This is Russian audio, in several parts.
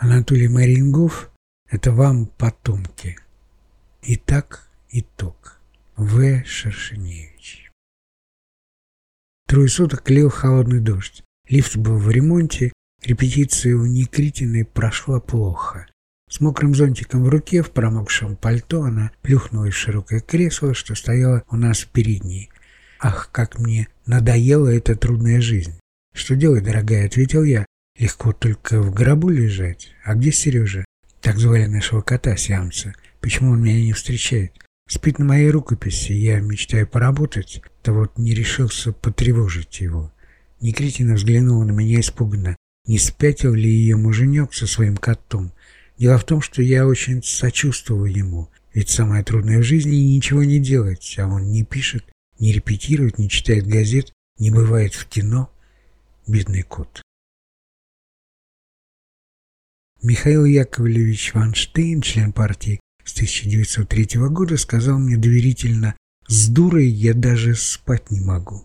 Анатолий Марингов – это вам потомки. Итак, итог. В. Шершеневич. Трое суток лил холодный дождь. Лифт был в ремонте, репетиция у Никритиной прошла плохо. С мокрым зонтиком в руке, в промокшем пальто, она плюхнулась в широкое кресло, что стояло у нас в передней. «Ах, как мне надоела эта трудная жизнь!» «Что делать, дорогая?» — ответил я. «Легко только в гробу лежать. А где Сережа?» Так звали нашего кота Сиамца. Почему он меня не встречает? Спит на моей рукописи, я мечтаю поработать, то вот не решился потревожить его. Никритина взглянула на меня испуганно. Не спятил ли ее муженек со своим котом? Дело в том, что я очень сочувствую ему, ведь самое трудное в жизни – ничего не делать, а он не пишет, не репетирует, не читает газет, не бывает в кино. Бедный кот. Михаил Яковлевич Ванштейн, член партии с 1903 года, сказал мне доверительно, «С дурой я даже спать не могу».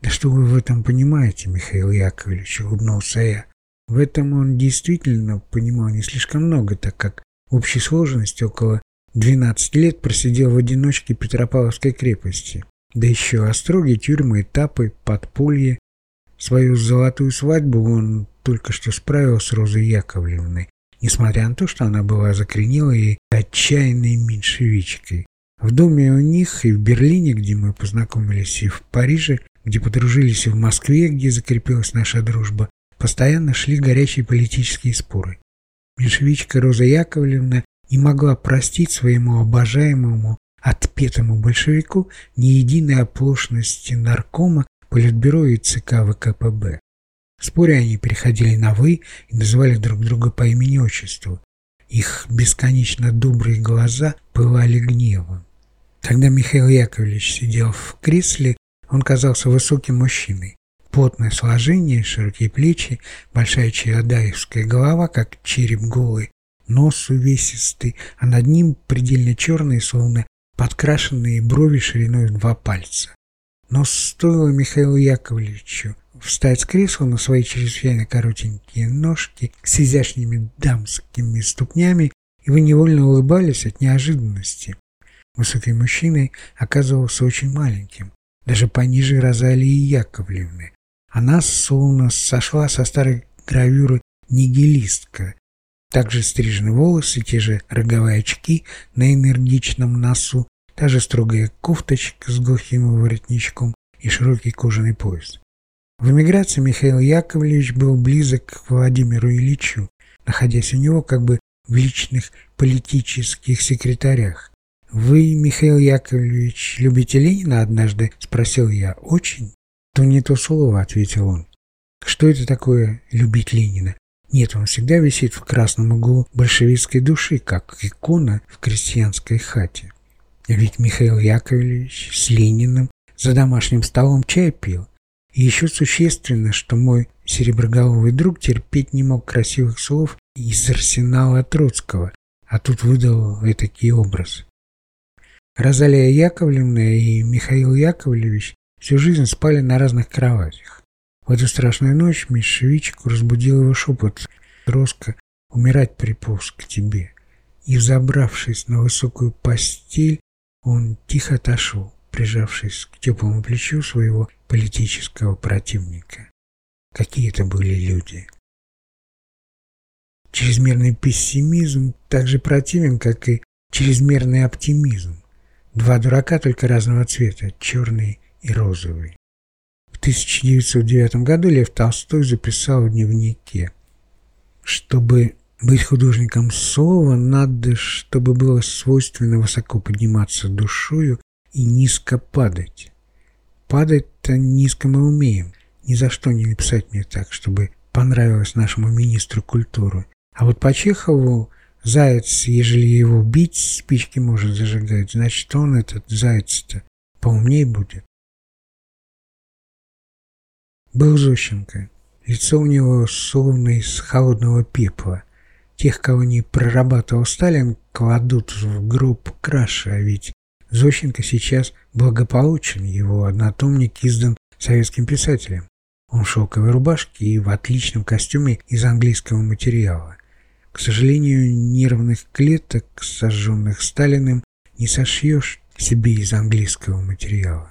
«Да что вы в этом понимаете, Михаил Яковлевич?» – улыбнулся я. В этом он действительно понимал не слишком много, так как в общей сложности около 12 лет просидел в одиночке Петропавловской крепости. Да еще остроги, тюрьмы, этапы, подполье. Свою золотую свадьбу он только что справил с Розой Яковлевной, несмотря на то, что она была закоренелой и отчаянной меньшевичкой. В доме у них и в Берлине, где мы познакомились, и в Париже, где подружились, и в Москве, где закрепилась наша дружба, Постоянно шли горячие политические споры. Меньшевичка Роза Яковлевна не могла простить своему обожаемому отпетому большевику ни единой оплошности наркома, политбюро и ЦК ВКПБ. В споре они переходили на «вы» и называли друг друга по имени-отчеству. Их бесконечно добрые глаза пылали гневом. Когда Михаил Яковлевич сидел в кресле, он казался высоким мужчиной. Плотное сложение, широкие плечи, большая чаадаевская голова, как череп голый, нос увесистый, а над ним предельно черные, словно подкрашенные брови шириной в два пальца. Но стоило Михаилу Яковлевичу встать с кресла на свои чрезвычайно коротенькие ножки с изящными дамскими ступнями, и вы невольно улыбались от неожиданности. Высокий мужчина оказывался очень маленьким, даже пониже Розалии Яковлевны, она словно сошла со старой гравюры «Нигилистка». Также стрижены волосы, те же роговые очки на энергичном носу, та же строгая кофточка с глухим воротничком и широкий кожаный пояс. В эмиграции Михаил Яковлевич был близок к Владимиру Ильичу, находясь у него как бы в личных политических секретарях. «Вы, Михаил Яковлевич, любите Ленина?» – однажды спросил я. «Очень?» «То не то слово», — ответил он. «Что это такое любить Ленина? Нет, он всегда висит в красном углу большевистской души, как икона в крестьянской хате. Ведь Михаил Яковлевич с Лениным за домашним столом чай пил. И еще существенно, что мой сереброголовый друг терпеть не мог красивых слов из арсенала Троцкого, а тут выдал этакий образ. Розалия Яковлевна и Михаил Яковлевич Всю жизнь спали на разных кроватях. В эту страшную ночь Мишевичку разбудил его шепот. Роско умирать приполз к тебе. И, взобравшись на высокую постель, он тихо отошел, прижавшись к теплому плечу своего политического противника. Какие это были люди! Чрезмерный пессимизм так же противен, как и чрезмерный оптимизм. Два дурака только разного цвета, черный и розовый. В 1909 году Лев Толстой записал в дневнике, чтобы быть художником слова, надо, чтобы было свойственно высоко подниматься душою и низко падать. Падать-то низко мы умеем. Ни за что не написать мне так, чтобы понравилось нашему министру культуры. А вот по Чехову заяц, ежели его бить, спички может зажигать, значит он, этот заяц-то, поумней будет. Был Зощенко. Лицо у него словно из холодного пепла. Тех, кого не прорабатывал Сталин, кладут в гроб краше, а ведь Зощенко сейчас благополучен, его однотомник издан советским писателем. Он в шелковой рубашке и в отличном костюме из английского материала. К сожалению, нервных клеток, сожженных Сталиным, не сошьешь себе из английского материала.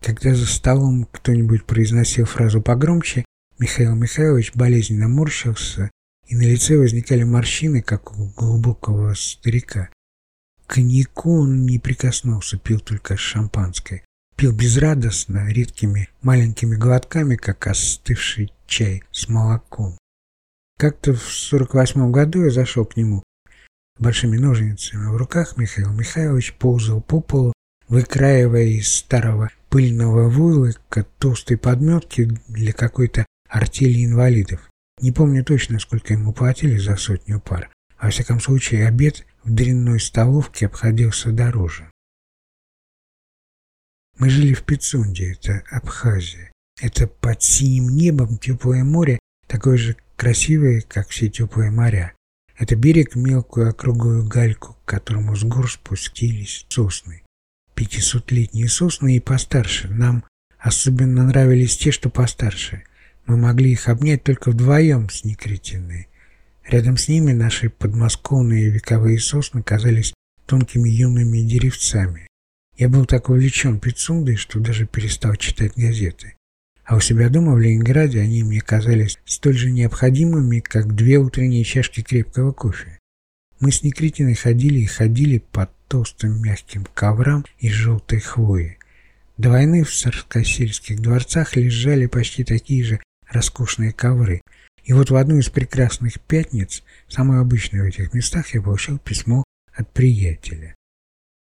Когда за столом кто-нибудь произносил фразу погромче, Михаил Михайлович болезненно морщился, и на лице возникали морщины, как у глубокого старика. Коньяку он не прикоснулся, пил только шампанское. Пил безрадостно, редкими маленькими глотками, как остывший чай с молоком. Как-то в 48 году я зашел к нему. Большими ножницами в руках Михаил Михайлович ползал по полу, выкраивая из старого пыльного войлока толстой подметки для какой-то артели инвалидов. Не помню точно, сколько ему платили за сотню пар. Во всяком случае, обед в дрянной столовке обходился дороже. Мы жили в Пицунде, это Абхазия. Это под синим небом теплое море, такое же красивые, как все теплые моря. Это берег мелкую округлую гальку, к которому с гор спустились сосны. Пятисотлетние сосны и постарше. Нам особенно нравились те, что постарше. Мы могли их обнять только вдвоем с Некритиной. Рядом с ними наши подмосковные вековые сосны казались тонкими юными деревцами. Я был так увлечен Пицундой, что даже перестал читать газеты а у себя дома в Ленинграде они мне казались столь же необходимыми, как две утренние чашки крепкого кофе. Мы с Никритиной ходили и ходили по толстым мягким коврам из желтой хвои. До войны в царскосельских дворцах лежали почти такие же роскошные ковры. И вот в одну из прекрасных пятниц, самую обычную в этих местах, я получил письмо от приятеля.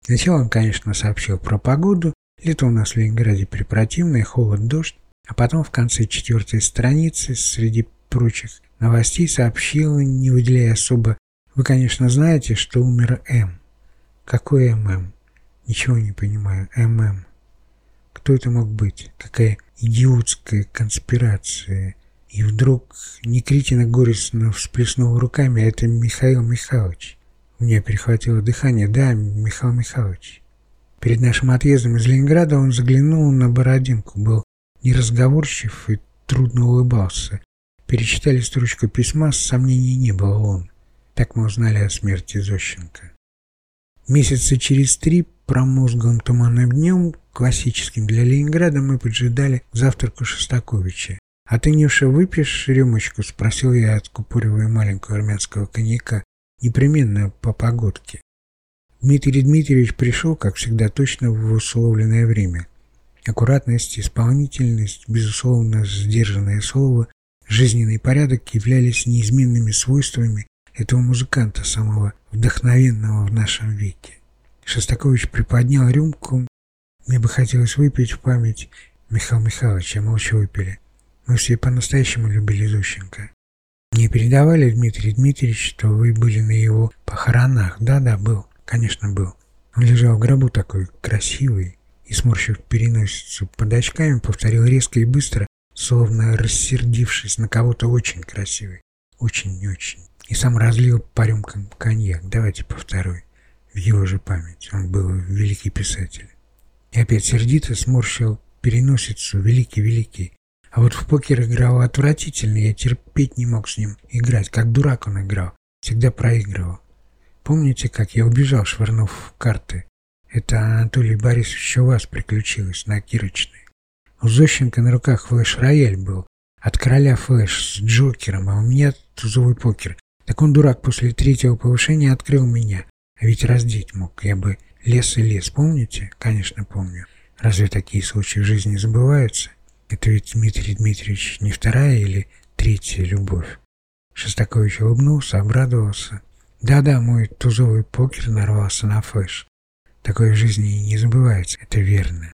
Сначала он, конечно, сообщил про погоду. Лето у нас в Ленинграде препротивное, холод, дождь. А потом в конце четвертой страницы, среди прочих новостей, сообщила, не выделяя особо, «Вы, конечно, знаете, что умер М». «Какой ММ?» «Ничего не понимаю. ММ». Кто это мог быть? Какая идиотская конспирация? И вдруг Никритина горестно всплеснула руками, а это Михаил Михайлович. У меня перехватило дыхание. Да, Михаил Михайлович. Перед нашим отъездом из Ленинграда он заглянул на Бородинку, был неразговорчив и трудно улыбался. Перечитали строчку письма, сомнений не было он. Так мы узнали о смерти Зощенко. Месяца через три промозглым туманным днем, классическим для Ленинграда, мы поджидали завтраку Шостаковича. «А ты, Нюша, выпьешь рюмочку?» – спросил я, откупоривая маленького армянского коньяка. «Непременно по погодке». Дмитрий Дмитриевич пришел, как всегда, точно в условленное время. Аккуратность, исполнительность, безусловно, сдержанное слово, жизненный порядок являлись неизменными свойствами этого музыканта, самого вдохновенного в нашем веке. Шостакович приподнял рюмку. Мне бы хотелось выпить в память Михаила Михайловича, молча выпили. Мы все по-настоящему любили Зощенко. Мне передавали, Дмитрий Дмитриевич, что вы были на его похоронах. Да-да, был. Конечно, был. Он лежал в гробу такой красивый, и, сморщив переносицу под очками, повторил резко и быстро, словно рассердившись на кого-то очень красивый. Очень-очень. И сам разлил по рюмкам коньяк. Давайте по второй. В его же память. Он был великий писатель. И опять сердито сморщил переносицу. Великий-великий. А вот в покер играл отвратительно. Я терпеть не мог с ним играть. Как дурак он играл. Всегда проигрывал. Помните, как я убежал, швырнув карты? Это, Анатолий Борисович, у вас приключилось на Кирочной. У Зощенко на руках флеш-рояль был. От короля флеш с Джокером, а у меня тузовый покер. Так он, дурак, после третьего повышения открыл меня. А ведь раздеть мог. Я бы лес и лес, помните? Конечно, помню. Разве такие случаи в жизни забываются? Это ведь Дмитрий Дмитриевич не вторая или третья любовь? Шостакович улыбнулся, обрадовался. Да-да, мой тузовый покер нарвался на флеш. Такое в жизни не забывается, это верно.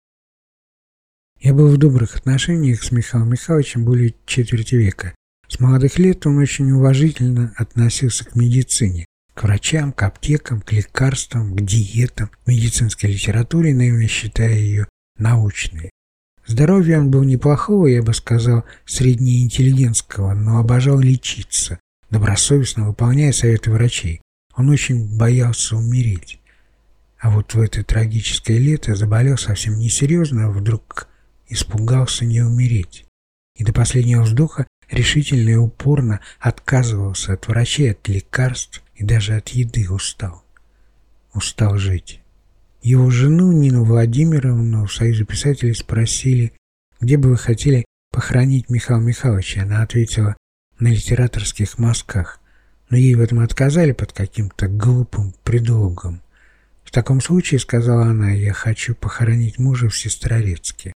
Я был в добрых отношениях с Михаилом Михайловичем более четверти века. С молодых лет он очень уважительно относился к медицине, к врачам, к аптекам, к лекарствам, к диетам, к медицинской литературе, наверное, считая ее научной. Здоровье он был неплохого, я бы сказал, среднеинтеллигентского, но обожал лечиться, добросовестно выполняя советы врачей. Он очень боялся умереть. А вот в это трагическое лето заболел совсем несерьезно, вдруг испугался не умереть. И до последнего вздоха решительно и упорно отказывался от врачей, от лекарств и даже от еды устал. Устал жить. Его жену Нину Владимировну в Союзе писателей спросили, где бы вы хотели похоронить Михаила Михайловича. Она ответила, на литераторских мазках, но ей в этом отказали под каким-то глупым предлогом. В таком случае, сказала она, я хочу похоронить мужа в Сестрорецке.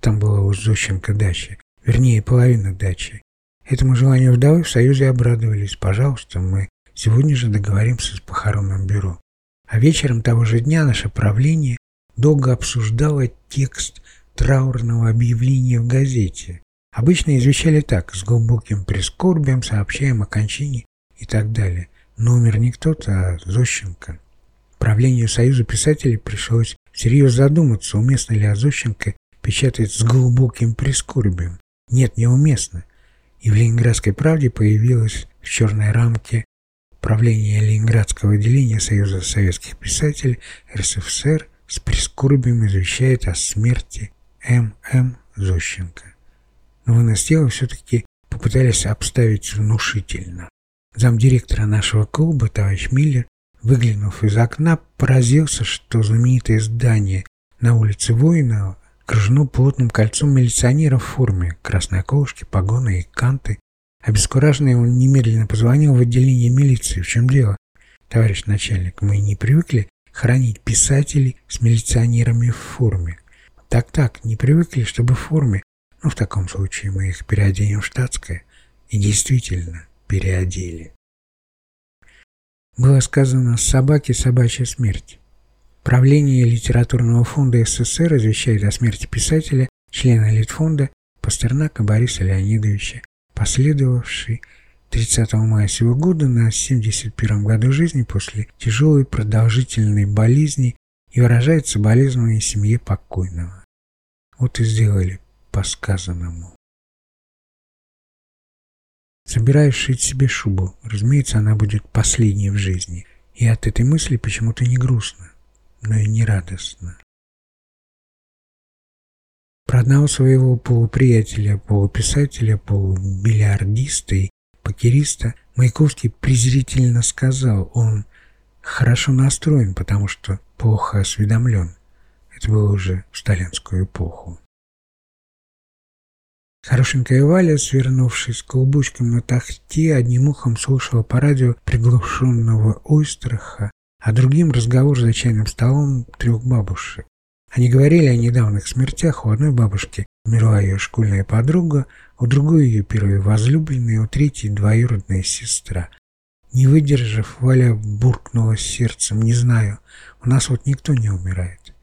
Там была у Зощенко дача, вернее, половина дачи. Этому желанию вдовы в Союзе обрадовались. Пожалуйста, мы сегодня же договоримся с похоронным бюро. А вечером того же дня наше правление долго обсуждало текст траурного объявления в газете. Обычно извещали так, с глубоким прискорбием сообщаем о кончине и так далее. Но умер не кто-то, а Зощенко. Правлению Союза писателей пришлось всерьез задуматься, уместно ли Зощенко печатать с глубоким прискорбием. Нет, неуместно. И в «Ленинградской правде» появилась в черной рамке правление Ленинградского отделения Союза советских писателей РСФСР с прискорбием извещает о смерти М.М. Зощенко но вынос все-таки попытались обставить внушительно. Замдиректора нашего клуба, товарищ Миллер, выглянув из окна, поразился, что знаменитое здание на улице Воинова окружено плотным кольцом милиционеров в форме, красной околышки, погоны и канты. Обескураженный он немедленно позвонил в отделение милиции. В чем дело? Товарищ начальник, мы не привыкли хранить писателей с милиционерами в форме. Так-так, не привыкли, чтобы в форме, ну, в таком случае мы их переоденем в штатское. И действительно переодели. Было сказано «собаке собачья смерть». Правление литературного фонда СССР извещает о смерти писателя, члена Литфонда Пастернака Бориса Леонидовича, последовавший 30 мая сего года на 71 году жизни после тяжелой продолжительной болезни и выражает соболезнование семье покойного. Вот и сделали по сказанному. Собираюсь шить себе шубу. Разумеется, она будет последней в жизни. И от этой мысли почему-то не грустно, но и не радостно. Про одного своего полуприятеля, полуписателя, полубильярдиста и покериста Маяковский презрительно сказал, он хорошо настроен, потому что плохо осведомлен. Это было уже в сталинскую эпоху. Хорошенькая Валя, свернувшись клубочком на тахте, одним ухом слушала по радио приглушенного Ойстраха, а другим разговор за чайным столом трех бабушек. Они говорили о недавних смертях. У одной бабушки умерла ее школьная подруга, у другой ее первая возлюбленная, у третьей двоюродная сестра. Не выдержав, Валя буркнула сердцем. «Не знаю, у нас вот никто не умирает».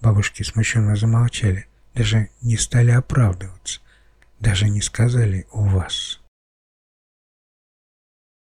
Бабушки смущенно замолчали, даже не стали оправдываться. Даже не сказали «у вас».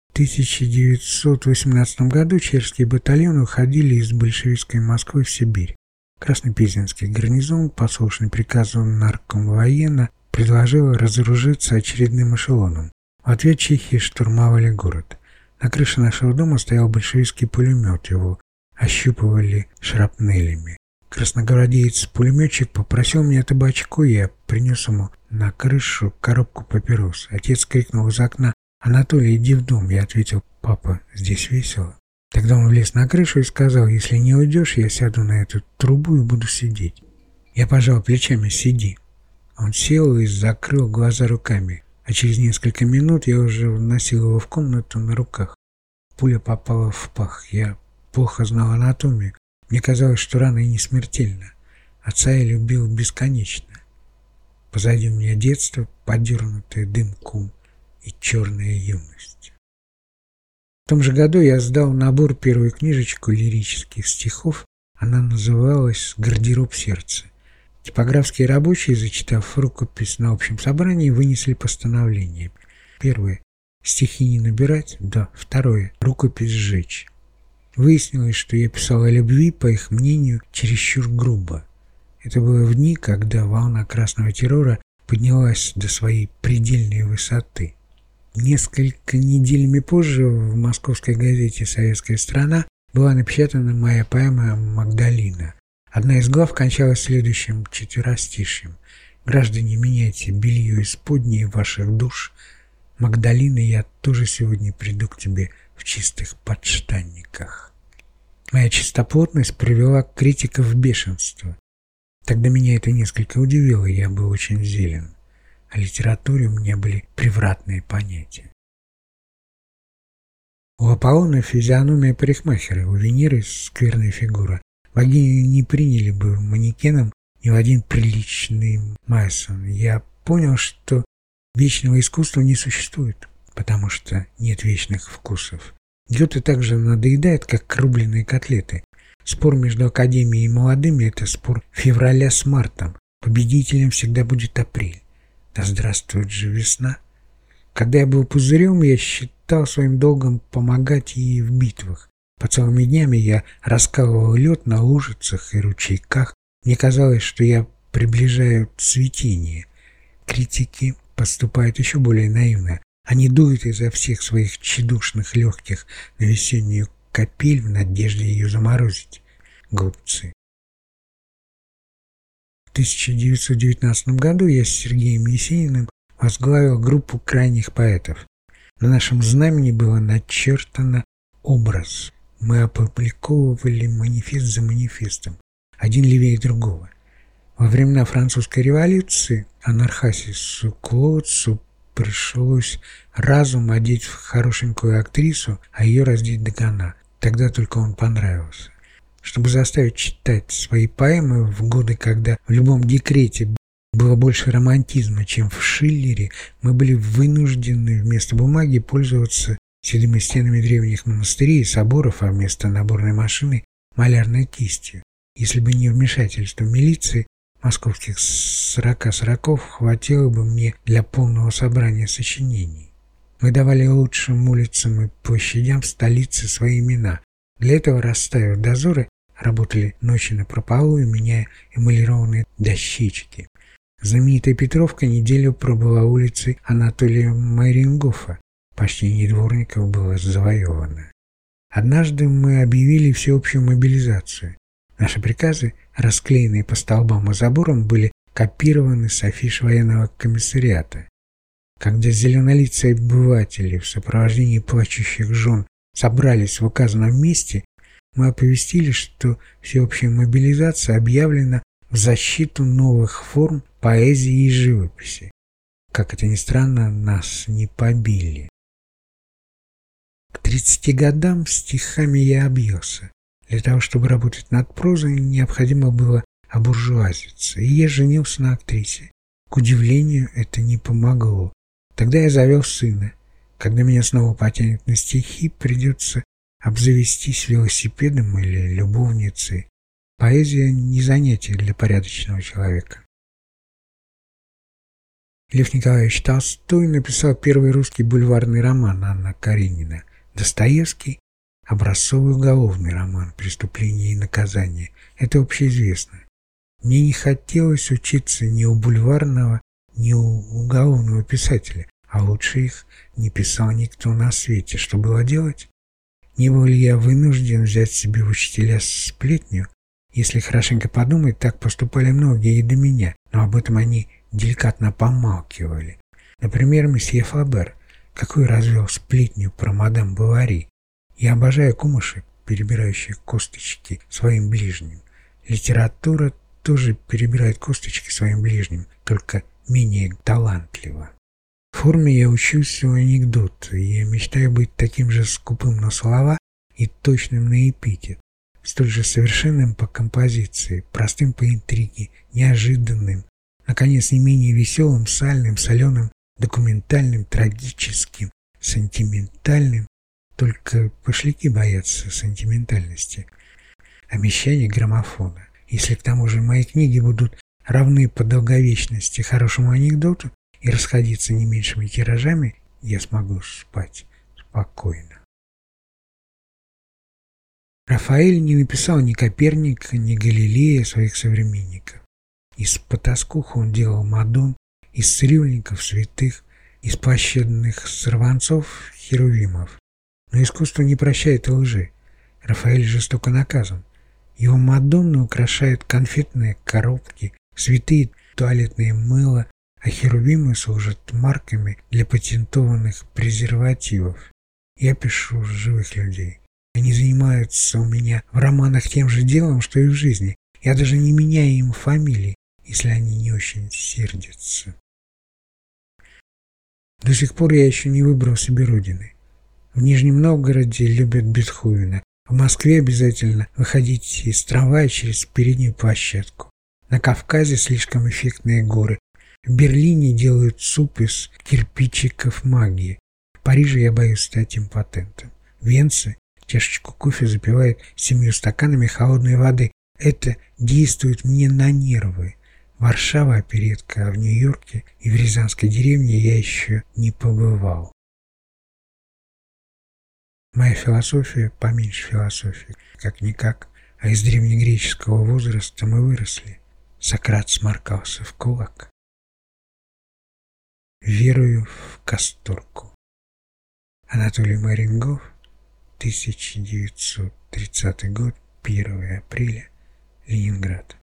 В 1918 году чешские батальоны уходили из большевистской Москвы в Сибирь. Краснопизинский гарнизон, послушный приказу наркомвоенно, предложил разоружиться очередным эшелоном. В ответ чехи штурмовали город. На крыше нашего дома стоял большевистский пулемет, его ощупывали шрапнелями. Красногвардеец-пулеметчик попросил меня табачку, я принес ему на крышу коробку папирос. Отец крикнул из окна «Анатолий, иди в дом!» Я ответил «Папа, здесь весело». Тогда он влез на крышу и сказал «Если не уйдешь, я сяду на эту трубу и буду сидеть». Я пожал плечами «Сиди». Он сел и закрыл глаза руками, а через несколько минут я уже вносил его в комнату на руках. Пуля попала в пах. Я плохо знал анатомию, мне казалось, что рана и не смертельна. Отца я любил бесконечно. Позади у меня детство, подернутое дымком и черная юность. Том же году я сдал набор первую книжечку лирических стихов. Она называлась «Гардероб сердца». Типографские рабочие, зачитав рукопись на общем собрании, вынесли постановление. Первое – стихи не набирать, да. Второе – рукопись сжечь. Выяснилось, что я писал о любви, по их мнению, чересчур грубо. Это было в дни, когда волна красного террора поднялась до своей предельной высоты. Несколько неделями позже в московской газете «Советская страна» была напечатана моя поэма «Магдалина». Одна из глав кончалась следующим четверостишьем. Граждане, меняйте белье исподнее ваших душ. Магдалина, я тоже сегодня приду к тебе в чистых подштанниках. Моя чистоплотность привела критиков в бешенство. Тогда меня это несколько удивило, я был очень зелен. О литературе у меня были превратные понятия. У Аполлона физиономия парикмахера, у Венеры скверная фигура. Богиню не приняли бы манекеном ни в один приличный Майсон. Я понял, что вечного искусства не существует, потому что нет вечных вкусов. Гёте так же надоедает, как рубленые котлеты. Спор между Академией и молодыми – это спор февраля с мартом. Победителем всегда будет апрель. Да здравствует же весна. Когда я был пузырем, я считал своим долгом помогать ей в битвах. По целыми днями я раскалывал лед на лужицах и ручейках. Мне казалось, что я приближаю цветение. Критики поступают еще более наивно. Они дуют изо всех своих тщедушных легких на весеннюю капель в надежде ее заморозить. Глупцы. В 1919 году я с Сергеем Есениным возглавил группу крайних поэтов. На нашем знамени было начертано образ. Мы опубликовывали манифест за манифестом, один левее другого. Во времена французской революции Анархасису Клоуцу пришлось разум одеть в хорошенькую актрису, а ее раздеть до гона. Тогда только он понравился. Чтобы заставить читать свои поэмы в годы, когда в любом декрете было больше романтизма, чем в Шиллере, мы были вынуждены вместо бумаги пользоваться седыми стенами древних монастырей и соборов, а вместо наборной машины – малярной кистью. Если бы не вмешательство милиции, московских сорока сороков хватило бы мне для полного собрания сочинений. Мы давали лучшим улицам и площадям столицы свои имена. Для этого, расставив дозоры, работали ночи на прополу, меняя эмалированные дощечки. Знаменитая Петровка неделю пробыла улицей Анатолия Майрингофа. Почти не дворников было завоевано. Однажды мы объявили всеобщую мобилизацию. Наши приказы, расклеенные по столбам и заборам, были копированы с афиш военного комиссариата. Когда зеленолицые обыватели в сопровождении плачущих жен собрались в указанном месте, мы оповестили, что всеобщая мобилизация объявлена в защиту новых форм поэзии и живописи. Как это ни странно, нас не побили. К 30 годам стихами я объелся. Для того, чтобы работать над прозой, необходимо было обуржуазиться, и я женился на актрисе. К удивлению, это не помогло. Тогда я завел сына. Когда меня снова потянет на стихи, придется обзавестись велосипедом или любовницей. Поэзия не занятие для порядочного человека. Лев Николаевич Толстой написал первый русский бульварный роман Анна Каренина. Достоевский Образцовый уголовный роман «Преступление и наказание» – это общеизвестно. Мне не хотелось учиться ни у бульварного, ни у уголовного писателя, а лучше их не писал никто на свете. Что было делать? Не был ли я вынужден взять себе учителя сплетню? Если хорошенько подумать, так поступали многие и до меня, но об этом они деликатно помалкивали. Например, месье Фабер, какой развел сплетню про мадам Бавари, я обожаю кумышек, перебирающих косточки своим ближним. Литература тоже перебирает косточки своим ближним, только менее талантливо. Форме я учусь у анекдота, и я мечтаю быть таким же скупым на слова и точным на эпитет, столь же совершенным по композиции, простым по интриге, неожиданным, наконец, не менее веселым, сальным, соленым, документальным, трагическим, сентиментальным, только пошляки боятся сентиментальности. Обещание граммофона. Если к тому же мои книги будут равны по долговечности хорошему анекдоту и расходиться не меньшими тиражами, я смогу спать спокойно. Рафаэль не написал ни Коперника, ни Галилея своих современников. Из потаскуха он делал Мадон, из цирюльников святых, из площадных сорванцов херувимов. Но искусство не прощает лжи. Рафаэль жестоко наказан. Его Мадонны украшают конфетные коробки, святые туалетное мыло, а херувимы служат марками для патентованных презервативов. Я пишу живых людей. Они занимаются у меня в романах тем же делом, что и в жизни. Я даже не меняю им фамилии, если они не очень сердятся. До сих пор я еще не выбрал себе родины. В Нижнем Новгороде любят Бетховена. В Москве обязательно выходить из трамвая через переднюю площадку. На Кавказе слишком эффектные горы. В Берлине делают суп из кирпичиков магии. В Париже я боюсь стать импотентом. В Венце чашечку кофе запивает семью стаканами холодной воды. Это действует мне на нервы. Варшава оперетка, а в Нью-Йорке и в Рязанской деревне я еще не побывал. Моя философия поменьше философии, как-никак, а из древнегреческого возраста мы выросли. Сократ сморкался в кулак. Верую в касторку. Анатолий Марингов, 1930 год, 1 апреля, Ленинград.